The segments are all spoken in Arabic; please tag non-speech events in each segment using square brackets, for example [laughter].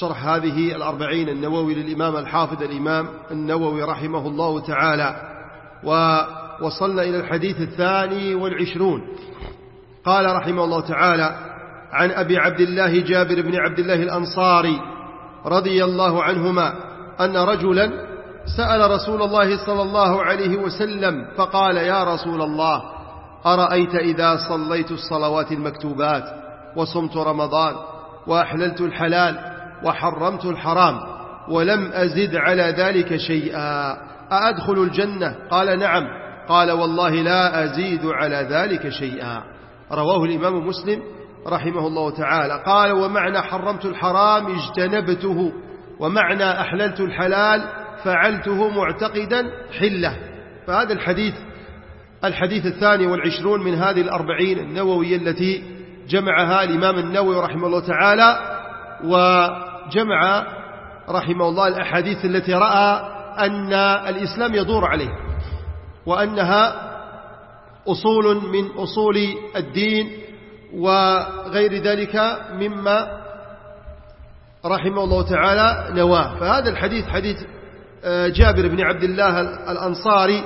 شرح هذه الأربعين النووي للإمام الحافظ الإمام النووي رحمه الله تعالى ووصلنا إلى الحديث الثاني والعشرون. قال رحمه الله تعالى عن أبي عبد الله جابر بن عبد الله الأنصاري رضي الله عنهما أن رجلا سأل رسول الله صلى الله عليه وسلم فقال يا رسول الله أرأيت إذا صليت الصلوات المكتوبات وصمت رمضان وأحللت الحلال وحرمت الحرام ولم أزد على ذلك شيئا. أأدخل الجنة؟ قال نعم. قال والله لا أزيد على ذلك شيئا. رواه الإمام مسلم رحمه الله تعالى. قال ومعنى حرمت الحرام اجتنبته ومعنى أحللت الحلال فعلته معتقدا حلة. فهذا الحديث الحديث الثاني والعشرون من هذه الأربعين النووية التي جمعها الإمام النووي رحمه الله تعالى وجمع رحمه الله الأحاديث التي رأى أن الإسلام يدور عليه وأنها أصول من أصول الدين وغير ذلك مما رحمه الله تعالى نواه. فهذا الحديث حديث جابر بن عبد الله الأنصاري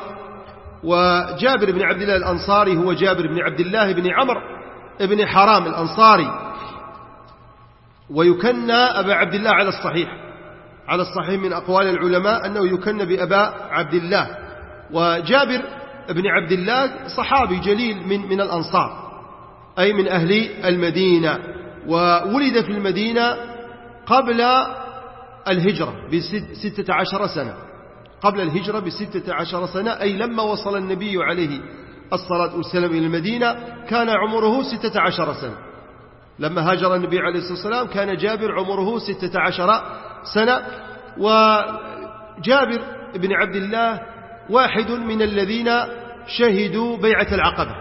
وجابر بن عبد الله الأنصاري هو جابر بن عبد الله بن عمرو بن حرام الأنصاري. ويكنى أبا عبد الله على الصحيح. على الصحيح من أقوال العلماء أنه يكنى بأبا عبد الله. وجابر بن عبد الله صحابي جليل من, من الأنصار أي من أهل المدينة. وولد في المدينة قبل الهجرة بستة عشر سنة. قبل الهجرة بستة عشر سنة أي لما وصل النبي عليه الصلاة والسلام إلى المدينة كان عمره ستة عشر سنة. لما هاجر النبي عليه الصلاة والسلام كان جابر عمره ستة عشر سنة وجابر بن عبد الله واحد من الذين شهدوا بيعة العقبة.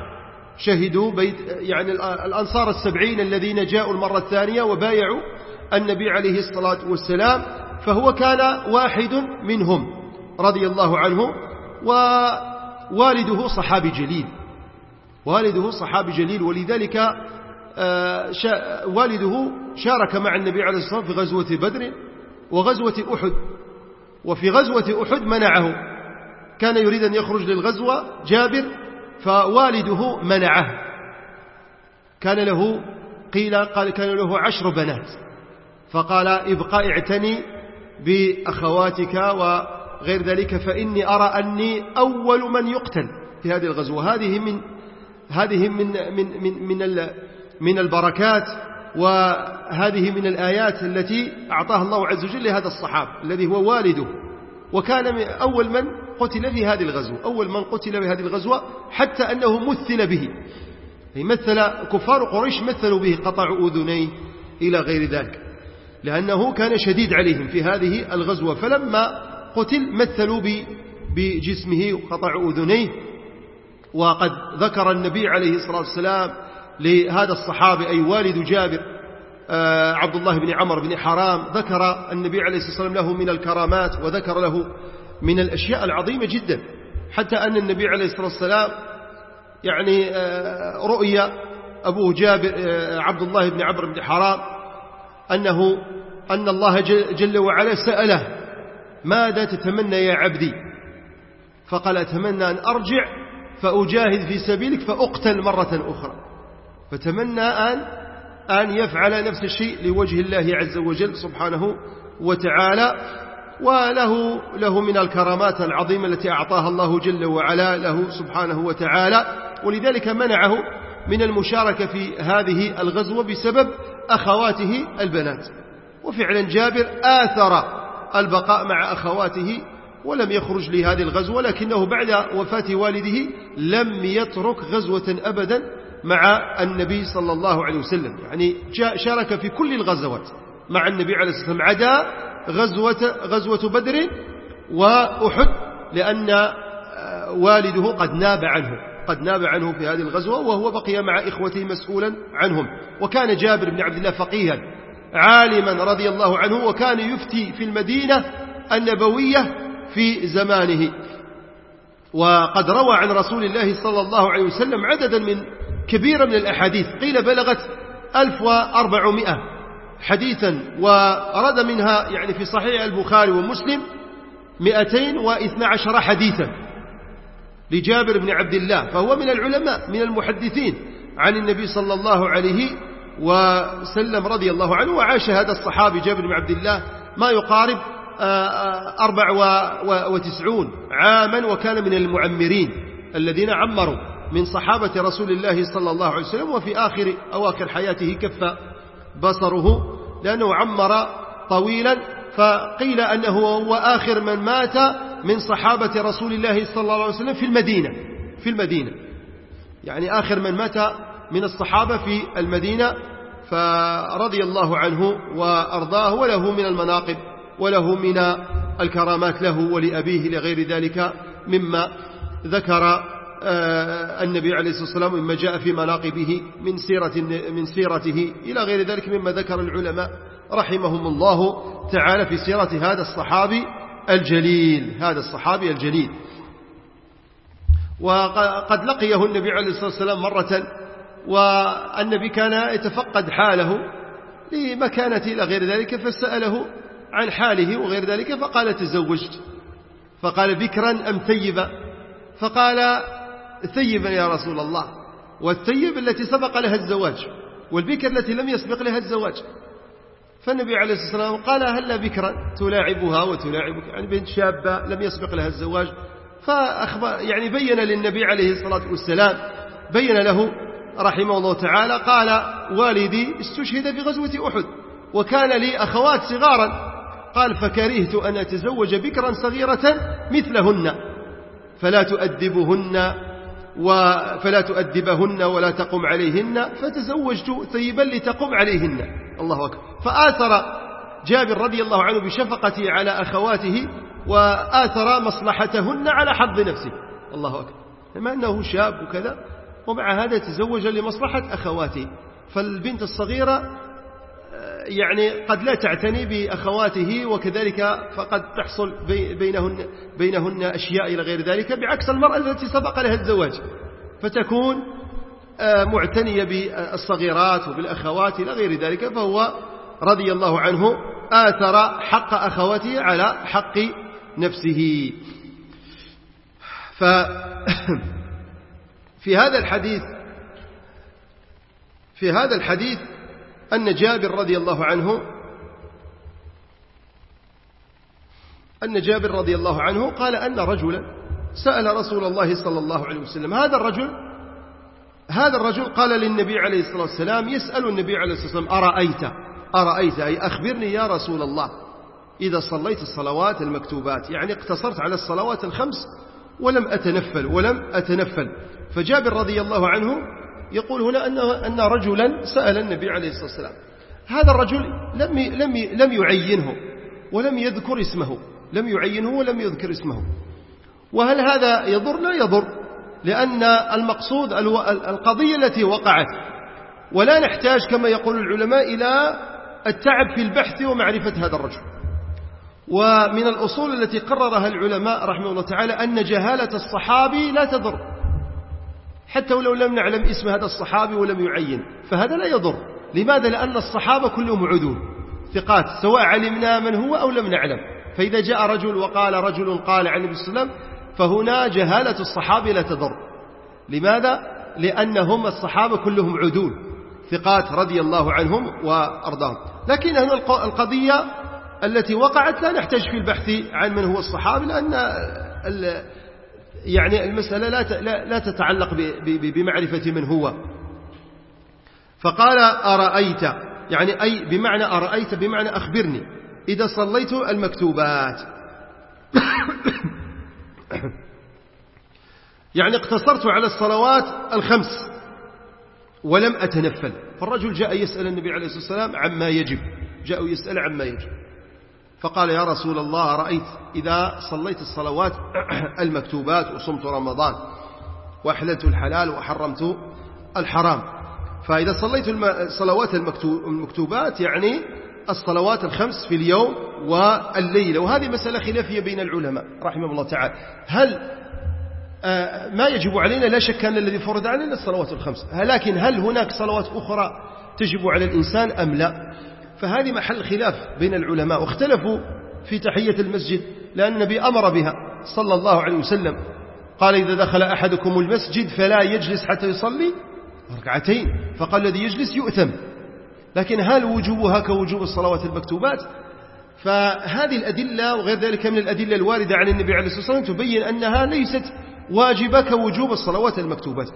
شهدوا بيت يعني الأنصار السبعين الذين جاءوا المرة الثانية وبايعوا النبي عليه الصلاة والسلام فهو كان واحد منهم رضي الله عنه ووالده صحابي جليل. والده صحابي جليل ولذلك والده شارك مع النبي عليه الصلاة والسلام في غزوة بدر وغزوة أحد. وفي غزوة أحد منعه. كان يريد أن يخرج للغزوة جابر فوالده منعه. كان له قيل قال كان له عشر بنات. فقال ابقى اعتني بأخواتك وغير ذلك فإني أرى أني أول من يقتل في هذه الغزوة. هذه من هذه من من من من من البركات وهذه من الآيات التي أعطاها الله عز وجل لهذا الصحاب الذي هو والده. وكان أول من قتل في هذه الغزوة أول من قتل في هذه الغزوة حتى أنه مثل به. مثل كفار قريش مثلوا به قطع أذنيه إلى غير ذلك. لأنه كان شديد عليهم في هذه الغزوة. فلما قتل مثلوا بجسمه وقطع أذنيه. وقد ذكر النبي عليه الصلاة والسلام لهذا الصحابي أي والد جابر عبد الله بن عمر بن حرام ذكر النبي عليه الصلاة والسلام له من الكرامات وذكر له من الأشياء العظيمة جدا. حتى أن النبي عليه الصلاة والسلام يعني رؤيا أبوه جابر عبد الله بن عمرو بن حرام أنه أن الله جل وعلا سأله ماذا تتمنى يا عبدي؟ فقال أتمنى أن أرجع فأجاهد في سبيلك فأقتل مرة أخرى. فتمنى أن أن يفعل نفس الشيء لوجه الله عز وجل سبحانه وتعالى وله له من الكرامات العظيمة التي أعطاها الله جل وعلا له سبحانه وتعالى. ولذلك منعه من المشاركة في هذه الغزوة بسبب أخواته البنات. وفعلا جابر آثر البقاء مع أخواته ولم يخرج لهذه الغزوة لكنه بعد وفاة والده لم يترك غزوة أبدا مع النبي صلى الله عليه وسلم. يعني شارك في كل الغزوات مع النبي عليه الصلاة والسلام. عدا غزوة, غزوة بدر وأحد لأن آه، والده قد ناب عنه قد ناب عنه في هذه الغزوة وهو بقي مع إخوته مسؤولا عنهم. وكان جابر بن عبد الله فقيها عالما رضي الله عنه وكان يفتي في المدينة النبوية في زمانه. وقد روى عن رسول الله صلى الله عليه وسلم عددا من كبيرا من الأحاديث. قيل بلغت 1400 حديثا ورد منها يعني في صحيح البخاري ومسلم 212 حديثا لجابر بن عبد الله فهو من العلماء من المحدثين عن النبي صلى الله عليه وسلم رضي الله عنه وعاش هذا الصحابي جابر بن عبد الله ما يقارب آه، آه، أربع وتسعون عاما وكان من المعمرين الذين عمروا. من صحابة رسول الله صلى الله عليه وسلم وفي آخر أواخر حياته كف بصره لأنه عمر طويلا فقيل أنه هو آخر من مات من صحابة رسول الله صلى الله عليه وسلم في المدينة في المدينة. يعني آخر من مات من الصحابة في المدينة فرضي الله عنه وأرضاه وله من المناقب وله من الكرامات له ولأبيه لغير ذلك مما ذكر النبي عليه الصلاة والسلام مما جاء في مناقبه من سيرة من سيرته إلى غير ذلك مما ذكر العلماء رحمهم الله تعالى في سيرة هذا الصحابي الجليل هذا الصحابي الجليل. وقد لقيه النبي عليه الصلاة والسلام مرة والنبي كان يتفقد حاله لمكانته إلى غير ذلك فسأله عن حاله وغير ذلك فقال تزوجت. فقال بكرا أم ثيبا؟ فقال ثيبا يا رسول الله والثيب التي سبق لها الزواج والبكر التي لم يسبق لها الزواج. فالنبي عليه الصلاة والسلام قال هل بكرا؟ تلاعبها وتلاعبك. يعني بنت شابة لم يسبق لها الزواج. فأخبر يعني بين للنبي عليه الصلاة والسلام بين له رحمه الله تعالى قال والدي استشهد في غزوة أحد وكان لي أخوات صغارا. قال فكرهت أن أتزوج بكرا صغيرة مثلهن فلا تؤدبهن. فلا تؤدبهن ولا تقم عليهن فتزوجت ثيبا لتقم عليهن. الله أكبر. فآثر جابر رضي الله عنه بشفقته على أخواته وآثر مصلحتهن على حظ نفسه. الله أكبر. لما أنه شاب وكذا ومع هذا تزوج لمصلحة أخواته. فالبنت الصغيرة يعني قد لا تعتني بأخواته وكذلك فقد تحصل بينهن, بينهن أشياء إلى غير ذلك بعكس المرأة التي سبق لها الزواج فتكون آه، معتنية بالصغيرات وبالأخوات إلى غير ذلك فهو رضي الله عنه آثر حق أخواته على حق نفسه. في هذا الحديث في هذا الحديث أن جابر رضي الله عنه أن جابر رضي الله عنه قال أن رجلا سأل رسول الله صلى الله عليه وسلم هذا الرجل هذا الرجل قال للنبي عليه الصلاة والسلام يسأل النبي عليه الصلاة والسلام أرأيت؟ أرأيت؟ أي أخبرني يا رسول الله إذا صليت الصلوات المكتوبات يعني اقتصرت على الصلوات الخمس ولم أتنفل ولم أتنفل. فجابر رضي الله عنه يقول هنا أن أن رجلا سأل النبي عليه الصلاة والسلام هذا الرجل لم لم لم يعينه ولم يذكر اسمه لم يعينه ولم يذكر اسمه. وهل هذا يضر؟ لا يضر لأن المقصود القضية التي وقعت. ولا نحتاج كما يقول العلماء إلى التعب في البحث ومعرفة هذا الرجل. ومن الأصول التي قررها العلماء رحمه الله تعالى أن جهالة الصحابي لا تضر. حتى ولو لم نعلم اسم هذا الصحابي ولم يعين. فهذا لا يضر. لماذا؟ لأن الصحابة كلهم عدول. ثقات. سواء علمنا من هو أو لم نعلم. فإذا جاء رجل وقال رجل قال عن النبي صلى الله عليه وسلم فهنا جهالة الصحابة لا تضر. لماذا؟ لأنهم الصحابة كلهم عدول. ثقات رضي الله عنهم وأرضاهم. لكن هنا القضية التي وقعت لا نحتاج في البحث عن من هو الصحابي لأن يعني المسألة لا لا تتعلق بمعرفة من هو. فقال أرأيت يعني أي بمعنى أرأيت بمعنى أخبرني. إذا صليت المكتوبات. [coughs] يعني اقتصرت على الصلوات الخمس ولم أتنفل. فالرجل جاء يسأل النبي عليه الصلاة والسلام عما يجب. جاءوا يسأل عما يجب. فقال يا رسول الله رأيت إذا صليت الصلوات [clears throat] المكتوبات وصمت رمضان وأحللت الحلال وحرمت الحرام. فإذا صليت الصلوات المكتوبات يعني الصلوات الخمس في اليوم والليلة. وهذه مسألة خلافية بين العلماء رحمه الله تعالى. هل آه، ما يجب علينا لا شك أن الذي فرض علينا الصلوات الخمس. لكن هل هناك صلوات أخرى تجب على الإنسان أم لا؟ فهذه محل خلاف بين العلماء واختلفوا في تحية المسجد لأن النبي أمر بها صلى الله عليه وسلم. قال إذا دخل أحدكم المسجد فلا يجلس حتى يصلي ركعتين فقال الذي يجلس يؤثم لكن هل وجوبها كوجوب الصلوات المكتوبات؟ فهذه الأدلة وغير ذلك من الأدلة الواردة عن النبي عليه الصلاة والسلام تبين أنها ليست واجبة كوجوب الصلوات المكتوبات.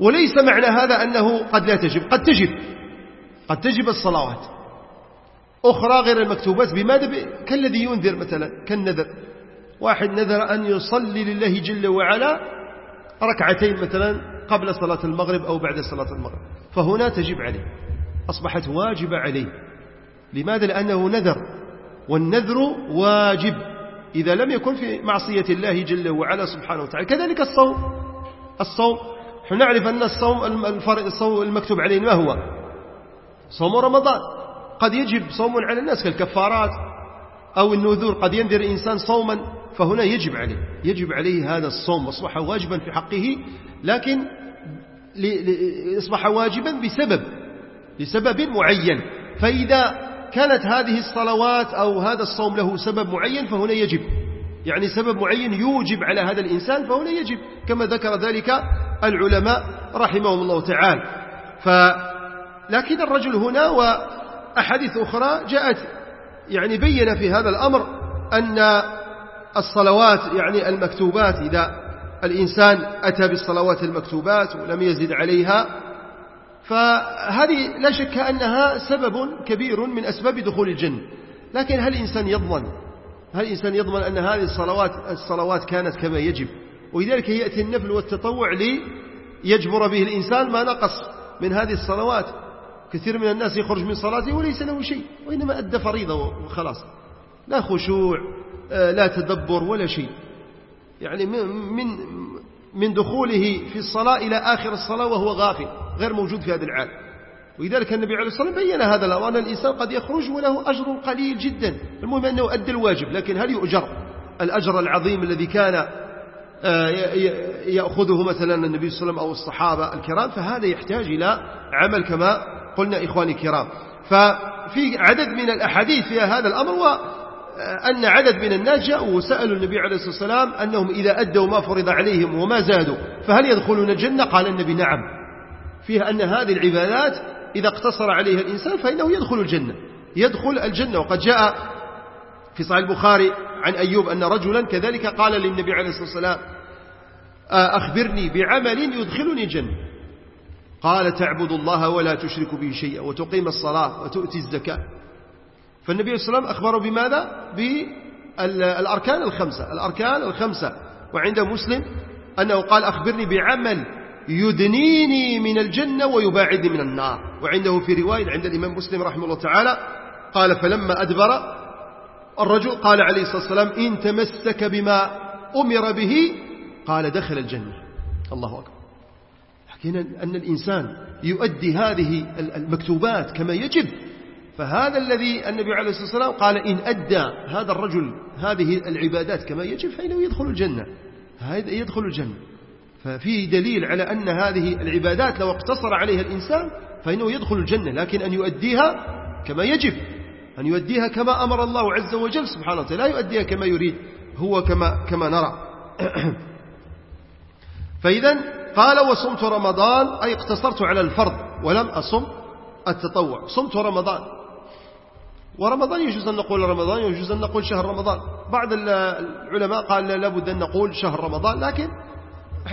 وليس معنى هذا أنه قد لا تجب قد تجب قد تجب الصلوات. أخرى غير المكتوبات بماذا كالذي ينذر مثلا كالنذر. واحد نذر أن يصلي لله جل وعلا ركعتين مثلا قبل صلاة المغرب أو بعد صلاة المغرب. فهنا تجب عليه. أصبحت واجبة عليه. لماذا؟ لأنه نذر. والنذر واجب. إذا لم يكن في معصية الله جل وعلا سبحانه وتعالى كذلك الصوم. الصوم نحن نعرف أن الصوم الصوم المكتوب عليه ما هو؟ صوم رمضان. قد يجب صوم على الناس كالكفارات أو النذور قد ينذر الإنسان صوما فهنا يجب عليه يجب عليه هذا الصوم أصبح واجبا في حقه لكن أصبح واجبا بسبب لسبب معين فإذا كانت هذه الصلوات أو هذا الصوم له سبب معين فهنا يجب يعني سبب معين يوجب على هذا الإنسان فهنا يجب كما ذكر ذلك العلماء رحمهم الله تعالى. ف لكن الرجل هنا وأحاديث أخرى جاءت يعني بين في هذا الأمر أن الصلوات يعني المكتوبات إذا الإنسان أتى بالصلوات المكتوبات ولم يزد عليها فهذه لا شك أنها سبب كبير من أسباب دخول الجنة لكن هل الإنسان يضمن؟ هل الإنسان يضمن أن هذه الصلوات الصلوات كانت كما يجب؟ ولذلك يأتي النفل والتطوع ليجبر به الإنسان ما نقص من هذه الصلوات. كثير من الناس يخرج من صلاته وليس له شيء وإنما أدى فريضة وخلاص. لا خشوع آه، لا تدبر ولا شيء. يعني من من دخوله في الصلاة إلى آخر الصلاة وهو غافل غير موجود في هذا العالم. ولذلك النبي عليه الصلاة والسلام بين هذا الأمر أن الإنسان قد يخرج وله أجر قليل جدا. المهم أنه أدى الواجب لكن هل يؤجر؟ الأجر العظيم الذي كان آه، يأخذه مثلا النبي صلى الله عليه وسلم أو الصحابة الكرام فهذا يحتاج إلى عمل كما قلنا إخواني الكرام. ففي عدد من الأحاديث في هذا الأمر وأن عدد من الناس جاءوا وسألوا النبي عليه الصلاة والسلام أنهم إذا أدوا ما فرض عليهم وما زادوا فهل يدخلون الجنة؟ قال النبي نعم. فيها أن هذه العبادات إذا اقتصر عليها الإنسان فإنه يدخل الجنة. يدخل الجنة. وقد جاء في صحيح البخاري عن أيوب أن رجلا كذلك قال للنبي عليه الصلاة والسلام أخبرني بعمل يدخلني الجنة. قال تعبد الله ولا تشرك به شيئا وتقيم الصلاة وتؤتي الزكاة. فالنبي صلى الله عليه وسلم أخبره بماذا؟ بالأركان الخمسة الأركان الخمسة. وعند مسلم أنه قال أخبرني بعمل يدنيني من الجنة ويباعدني من النار. وعنده في رواية عند الإمام مسلم رحمه الله تعالى قال فلما أدبر الرجل قال عليه الصلاة والسلام إن تمسك بما أمر به قال دخل الجنة. الله أكبر. حكينا أن الإنسان يؤدي هذه المكتوبات كما يجب. فهذا الذي النبي عليه الصلاة والسلام قال إن أدى هذا الرجل هذه العبادات كما يجب فإنه يدخل الجنة. هذا يدخل الجنة. ففيه دليل على أن هذه العبادات لو اقتصر عليها الإنسان فإنه يدخل الجنة لكن أن يؤديها كما يجب. أن يؤديها كما أمر الله عز وجل سبحانه وتعالى لا يؤديها كما يريد هو كما, كما نرى. [clears throat] فإذا قال وصمت رمضان أي اقتصرت على الفرض ولم أصم التطوع. صمت رمضان. ورمضان يجوز أن نقول رمضان يجوز أن نقول شهر رمضان. بعض العلماء قال لابد أن نقول شهر رمضان لكن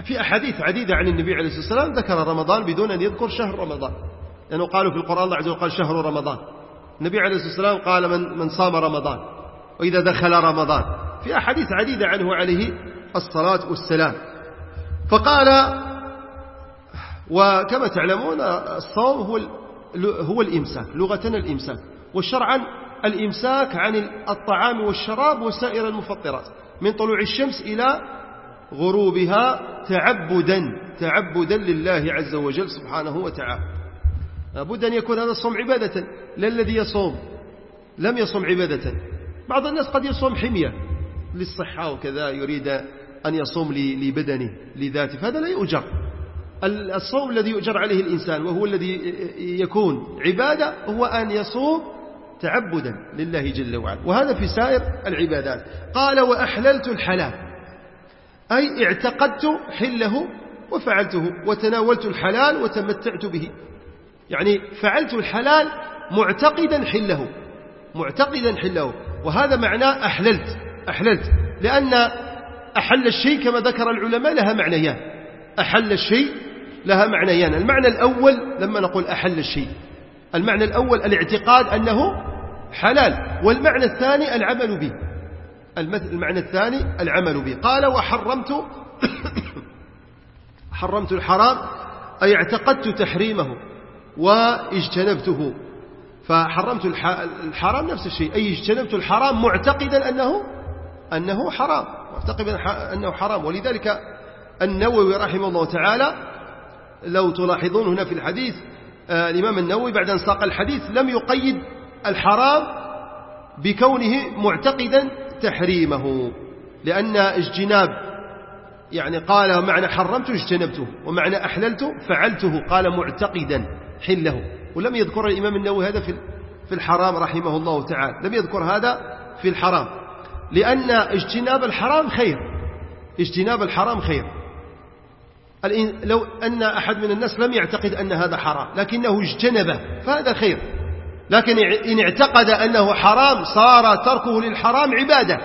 في أحاديث عديدة عن النبي عليه الصلاة والسلام ذكر رمضان بدون أن يذكر شهر رمضان. لأنه قالوا في القرآن الله عز وجل قال شهر رمضان. النبي عليه الصلاة والسلام قال من, من صام رمضان وإذا دخل رمضان. في أحاديث عديدة عنه عليه الصلاة والسلام. فقال وكما تعلمون الصوم هو هو الإمساك لغة الإمساك. وشرعا الإمساك عن الطعام والشراب وسائر المفطرات من طلوع الشمس إلى غروبها تعبدا تعبدا لله عز وجل سبحانه وتعالى. لابد أن يكون هذا الصوم عبادة. لا الذي يصوم لم يصوم عبادة. بعض الناس قد يصوم حمية للصحة وكذا يريد أن يصوم لبدنه لذاته فهذا لا يؤجر. الصوم الذي يؤجر عليه الإنسان وهو الذي يكون عبادة هو أن يصوم تعبدا لله جل وعلا. وهذا في سائر العبادات. قال وأحللت الحلال. أي اعتقدت حله وفعلته وتناولت الحلال وتمتعت به. يعني فعلت الحلال معتقدا حله معتقدا حله. وهذا معناه أحللت أحللت. لأن أحل الشيء كما ذكر العلماء لها معنيان. أحل الشيء لها معنيان. المعنى الأول لما نقول أحل الشيء. المعنى الأول الاعتقاد أنه حلال والمعنى الثاني العمل به. المعنى الثاني العمل به. قال وحرمت [coughs] حرمت الحرام أي اعتقدت تحريمه واجتنبته. فحرمت الحرام نفس الشيء. أي اجتنبت الحرام معتقدا أنه أنه حرام. معتقدا أنه حرام. ولذلك النووي رحمه الله تعالى لو تلاحظون هنا في الحديث آه، الإمام النووي بعد أن ساق الحديث لم يقيد الحرام بكونه معتقدا تحريمه لأن اجتناب يعني قال معنى حرمته اجتنبته ومعنى أحللته فعلته قال معتقدا حله. ولم يذكر الإمام النووي هذا في الحرام رحمه الله تعالى لم يذكر هذا في الحرام. لأن اجتناب الحرام خير اجتناب الحرام خير. لو أن أحد من الناس لم يعتقد أن هذا حرام لكنه اجتنبه فهذا خير. لكن إن اعتقد أنه حرام صار تركه للحرام عبادة.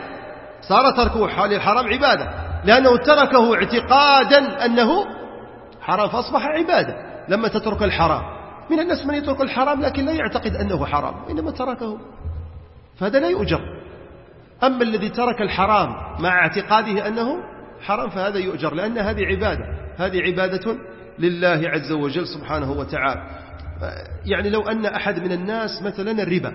صار تركه للحرام عبادة. لأنه تركه اعتقادا أنه حرام فأصبح عبادة. لما تترك الحرام. من الناس من يترك الحرام لكن لا يعتقد أنه حرام إنما تركه. فهذا لا يؤجر. أما الذي ترك الحرام مع اعتقاده أنه حرام فهذا يؤجر لأن هذه عبادة. هذه عبادة لله عز وجل سبحانه وتعالى. يعني لو أن أحد من الناس مثلا الربا.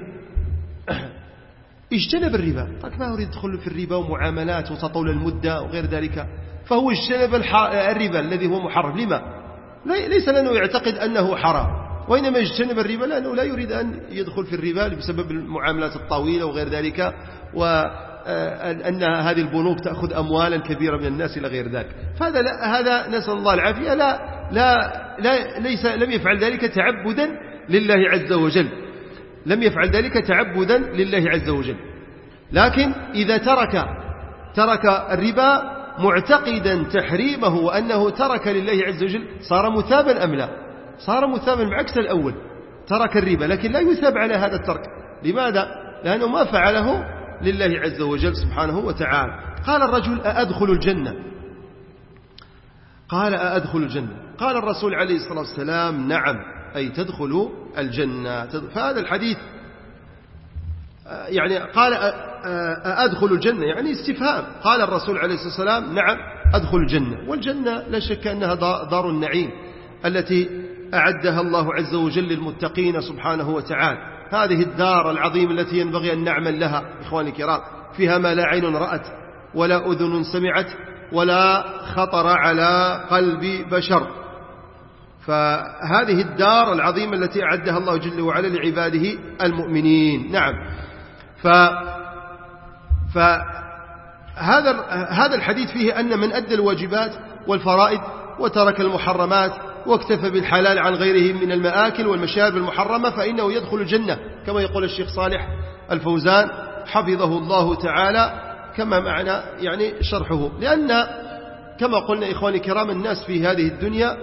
[clears throat] اجتنب الربا. طيب ما أريد أدخل في الربا ومعاملات وتطول المدة وغير ذلك؟ فهو اجتنب الربا الذي هو محرم. لما؟ ليس لأنه يعتقد أنه حرام. وإنما اجتنب الربا لأنه لا يريد أن يدخل في الربا بسبب المعاملات الطويلة وغير ذلك. وأن هذه البنوك تأخذ أموالا كبيرة من الناس إلى غير ذلك. فهذا لا هذا نسأل الله العافية. لا لا لا ليس لم يفعل ذلك تعبدا لله عز وجل. لم يفعل ذلك تعبدا لله عز وجل. لكن إذا ترك ترك الربا معتقدا تحريمه وأنه ترك لله عز وجل صار مثابا أم لا؟ صار مثابا بعكس الأول. ترك الربا لكن لا يثاب على هذا الترك. لماذا؟ لأنه ما فعله لله عز وجل سبحانه وتعالى. قال الرجل أأدخل الجنة؟ قال أأدخل الجنة. قال الرسول عليه الصلاة والسلام نعم. أي تدخل الجنة. فهذا الحديث يعني قال أدخل الجنة. يعني استفهام. قال الرسول عليه الصلاة والسلام نعم أدخل الجنة. والجنة لا شك أنها دار النعيم التي أعدها الله عز وجل للمتقين سبحانه وتعالى. هذه الدار العظيمة التي ينبغي أن نعمل لها إخواني الكرام فيها ما لا عين رأت ولا أذن سمعت ولا خطر على قلب بشر. فهذه الدار العظيمة التي أعدها الله جل وعلا لعباده المؤمنين. نعم. ف فهذا هذا الحديث فيه أن من أدى الواجبات والفرائض وترك المحرمات واكتفى بالحلال عن غيره من المآكل والمشارب المحرمة فإنه يدخل الجنة. كما يقول الشيخ صالح الفوزان حفظه الله تعالى كما معنى يعني شرحه. لأن كما قلنا إخواني كرام الناس في هذه الدنيا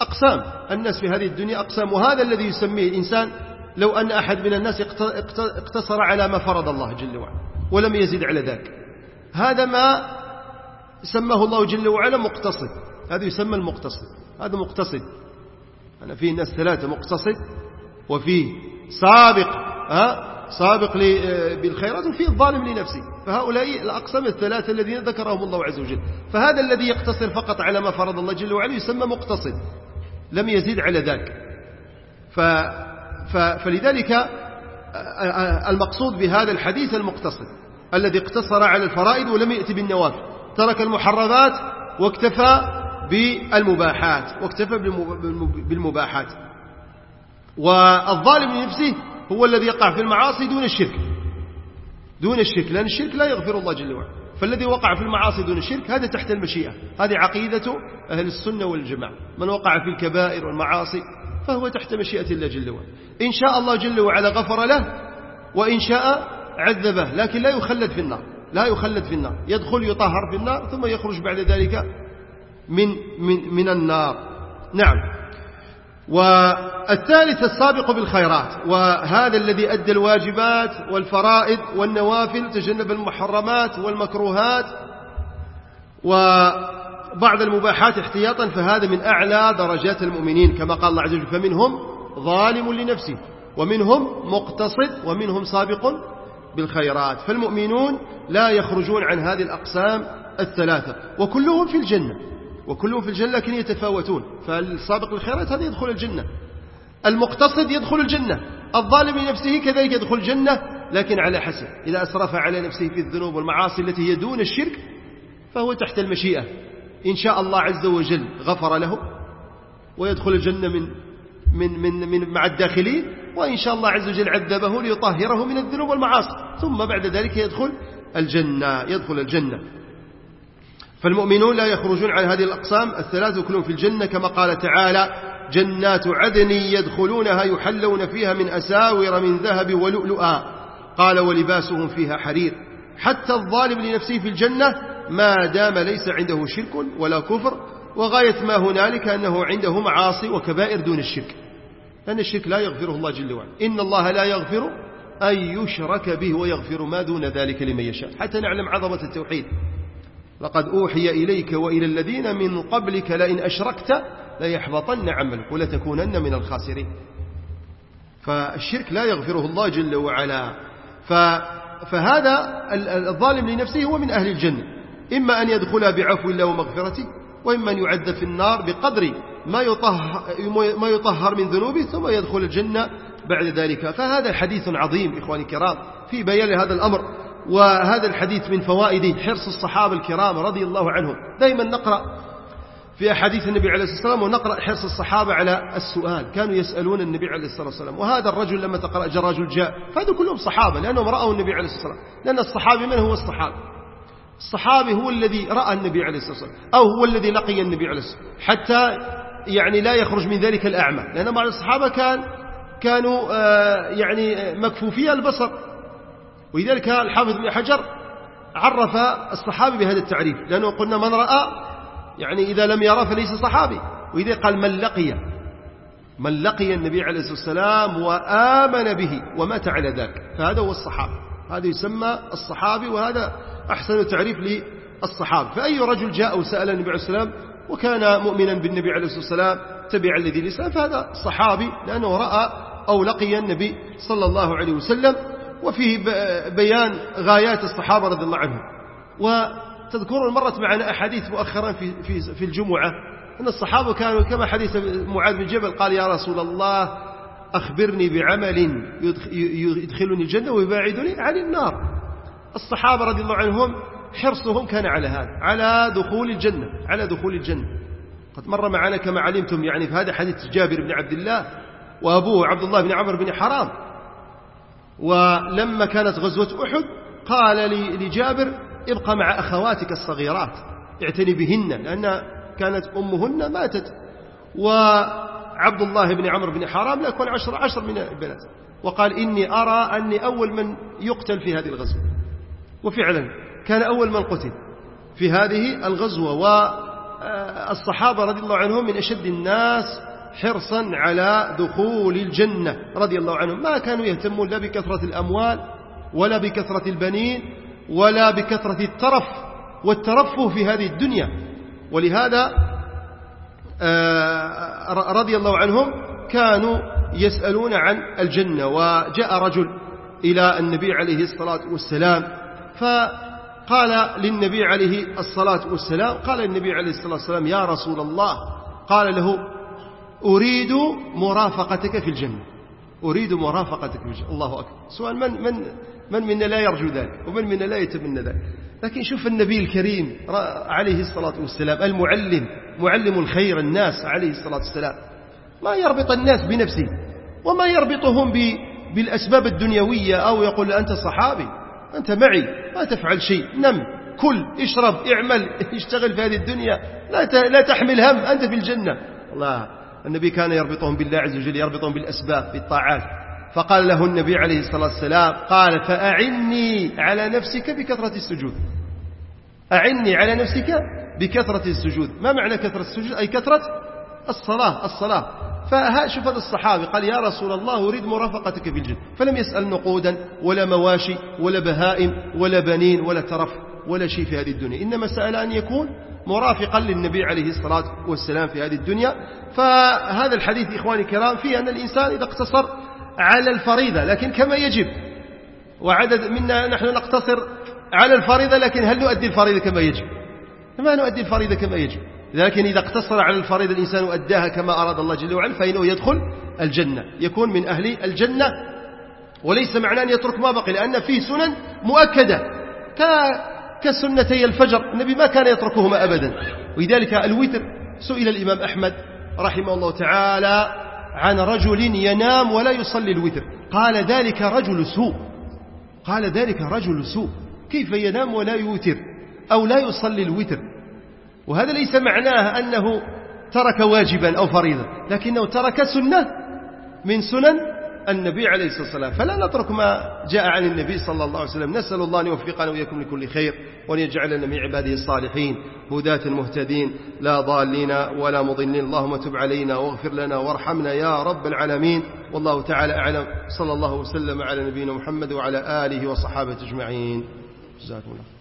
أقسام. الناس في هذه الدنيا أقسام. وهذا الذي يسميه الإنسان لو أن أحد من الناس اقتصر على ما فرض الله جل وعلا ولم يزد على ذلك. هذا ما سماه الله جل وعلا مقتصد. هذا يسمى المقتصد. هذا مقتصد. أنا فيه ناس ثلاثة مقتصد وفيه سابق ها؟ سابق بالخيرات وفيه الظالم لنفسه. فهؤلاء الأقسام الثلاثة الذين ذكرهم الله عز وجل. فهذا الذي يقتصر فقط على ما فرض الله جل وعلا يسمى مقتصد لم يزيد على ذلك ف ف فلذلك المقصود بهذا الحديث المقتصد الذي اقتصر على الفرائض ولم يأتي بالنوافل. ترك المحرمات واكتفى بالمباحات واكتفى بالمباحات. والظالم لنفسه هو الذي يقع في المعاصي دون الشرك. دون الشرك لأن الشرك لا يغفر الله جل وعلا. فالذي وقع في المعاصي دون الشرك هذا تحت المشيئة. هذه عقيدة أهل السنة والجماعة. من وقع في الكبائر والمعاصي فهو تحت مشيئة الله جل وعلا. إن شاء الله جل وعلا غفر له وإن شاء عذبه لكن لا يخلد في النار. لا يخلد في النار. يدخل يطهر في النار ثم يخرج بعد ذلك من, من, من النار. نعم. والثالث السابق بالخيرات وهذا الذي أدى الواجبات والفرائض والنوافل تجنب المحرمات والمكروهات وبعض المباحات احتياطا فهذا من أعلى درجات المؤمنين. كما قال الله عز وجل فمنهم ظالم لنفسه ومنهم مقتصد ومنهم سابق بالخيرات. فالمؤمنون لا يخرجون عن هذه الأقسام الثلاثة وكلهم في الجنة. وكلهم في الجنة لكن يتفاوتون. فالسابق للخيرات هذا يدخل الجنة. المقتصد يدخل الجنة. الظالم لنفسه كذلك يدخل الجنة لكن على حسب. إذا أسرف على نفسه في الذنوب والمعاصي التي هي دون الشرك فهو تحت المشيئة. إن شاء الله عز وجل غفر له ويدخل الجنة من من من من مع الداخلين وإن شاء الله عز وجل عذبه ليطهره من الذنوب والمعاصي. ثم بعد ذلك يدخل الجنة يدخل الجنة. فالمؤمنون لا يخرجون عن هذه الأقسام الثلاث كلهم في الجنة كما قال تعالى جنات عدن يدخلونها يحلون فيها من أساور من ذهب ولؤلؤا. قال ولباسهم فيها حرير. حتى الظالم لنفسه في الجنة ما دام ليس عنده شرك ولا كفر وغاية ما هنالك أنه عنده معاصي وكبائر دون الشرك. لأن الشرك لا يغفره الله جل وعلا. إن الله لا يغفر أن يشرك به ويغفر ما دون ذلك لمن يشاء. حتى نعلم عظمة التوحيد. لقد أوحي إليك وإلى الذين من قبلك لئن أشركت ليحبطن عملك ولتكونن من الخاسرين. فالشرك لا يغفره الله جل وعلا. فهذا الظالم لنفسه هو من أهل الجنة. إما أن يدخل بعفو الله ومغفرته وإما أن يعذب في النار بقدر ما يطهر, ما يطهر من ذنوبه ثم يدخل الجنة بعد ذلك. فهذا حديث عظيم إخواني الكرام في بيان هذا الأمر. وهذا الحديث من فوائد حرص الصحابة الكرام رضي الله عنهم. دائما نقرأ في أحاديث النبي عليه الصلاة والسلام ونقرأ حرص الصحابة على السؤال. كانوا يسألون النبي عليه الصلاة والسلام. وهذا الرجل لما تقرأ رجل جاء فهذا كلهم صحابة لأنهم رأوا النبي عليه الصلاة والسلام. لأن الصحابي من هو الصحابي؟ الصحابي هو الذي رأى النبي عليه الصلاة والسلام. أو هو الذي لقي النبي عليه الصلاة والسلام. حتى يعني لا يخرج من ذلك الأعمى. لأن بعض الصحابة كان كانوا آه، يعني مكفوفي البصر. ولذلك الحافظ بن حجر عرف الصحابي بهذا التعريف لأنه قلنا من رأى يعني إذا لم يرى فليس صحابي. وإذا قال من لقي من لقي النبي عليه الصلاة والسلام وآمن به ومات على ذلك. فهذا هو الصحابي هذا يسمى الصحابي وهذا أحسن تعريف للصحابة فأي رجل جاء وسأل النبي عليه الصلاة والسلام وكان مؤمنا بالنبي عليه الصلاة والسلام تبع الذي الإسلام فهذا صحابي لأنه رأى أو لقي النبي صلى الله عليه وسلم وفيه بيان غايات الصحابة رضي الله عنهم. وتذكرون مرت معنا أحاديث مؤخرا في, في, في الجمعة. أن الصحابة كانوا كما حديث معاذ بن جبل قال يا رسول الله أخبرني بعمل يدخلني الجنة ويباعدني عن النار. الصحابة رضي الله عنهم حرصهم كان على هذا على دخول الجنة على دخول الجنة. قد مر معنا كما علمتم يعني في هذا حديث جابر بن عبد الله وأبوه عبد الله بن عمرو بن حرام. ولما كانت غزوة أحد قال لجابر ابقى مع أخواتك الصغيرات اعتني بهن لأن كانت أمهن ماتت. وعبد الله بن عمرو بن حرام لا يكون عشر عشر من البنات. وقال إني أرى أني أول من يقتل في هذه الغزوة. وفعلا كان أول من قتل في هذه الغزوة. والصحابة رضي الله عنهم من أشد الناس حرصا على دخول الجنة رضي الله عنهم. ما كانوا يهتمون لا بكثرة الأموال ولا بكثرة البنين ولا بكثرة الترف والترفه في هذه الدنيا. ولهذا آه، رضي الله عنهم كانوا يسألون عن الجنة. وجاء رجل إلى النبي عليه الصلاة والسلام فقال للنبي عليه الصلاة والسلام قال النبي عليه الصلاة والسلام يا رسول الله. قال له أريد مرافقتك في الجنة. أريد مرافقتك في الله أكبر. سؤال من, من, من منا لا يرجو ذلك؟ ومن منا لا يتمنى ذلك؟ لكن شوف النبي الكريم عليه الصلاة والسلام المعلم معلم الخير الناس عليه الصلاة والسلام ما يربط الناس بنفسه وما يربطهم بالأسباب الدنيوية أو يقول أنت صحابي أنت معي ما تفعل شيء نم كل اشرب اعمل [laughs] اشتغل في هذه الدنيا لا لا تحمل هم أنت في الجنة. الله النبي كان يربطهم بالله عز وجل يربطهم بالأسباب بالطاعات. فقال له النبي عليه الصلاة والسلام قال فأعني على نفسك بكثرة السجود. أعني على نفسك بكثرة السجود. ما معنى كثرة السجود؟ أي كثرة الصلاة الصلاة. فشوف هذا الصحابي قال يا رسول الله أريد مرافقتك في الجنة فلم يسأل نقودا ولا مواشي ولا بهائم ولا بنين ولا ترف ولا شيء في هذه الدنيا. إنما سأل أن يكون مرافقا للنبي عليه الصلاة والسلام في هذه الدنيا. فهذا الحديث إخواني الكرام فيه أن الإنسان إذا اقتصر على الفريضة لكن كما يجب وعدد منا نحن نقتصر على الفريضة لكن هل نؤدي الفريضة كما يجب؟ ما نؤدي الفريضة كما يجب. لكن إذا اقتصر على الفريضة الإنسان وأداها كما أراد الله جل وعلا فإنه يدخل الجنة يكون من أهل الجنة. وليس معنى أن يترك ما بقي لأن فيه سنن مؤكدة. كسنتي الفجر. النبي ما كان يتركهما أبدا. ولذلك الوتر سئل الإمام أحمد رحمه الله تعالى عن رجل ينام ولا يصلي الوتر. قال ذلك رجل سوء. قال ذلك رجل سوء. كيف ينام ولا يوتر أو لا يصلي الوتر؟ وهذا ليس معناه أنه ترك واجبا أو فريضا لكنه ترك سنة من سنن النبي عليه الصلاة والسلام. فلا نترك ما جاء عن النبي صلى الله عليه وسلم. نسأل الله أن يوفقنا وإياكم لكل خير وأن يجعلنا من عباده الصالحين. هداة مهتدين لا ضالين ولا مضلين. اللهم تب علينا واغفر لنا وارحمنا يا رب العالمين. والله تعالى أعلم. صلى الله وسلم على نبينا محمد وعلى آله وصحابه أجمعين. جزاكم الله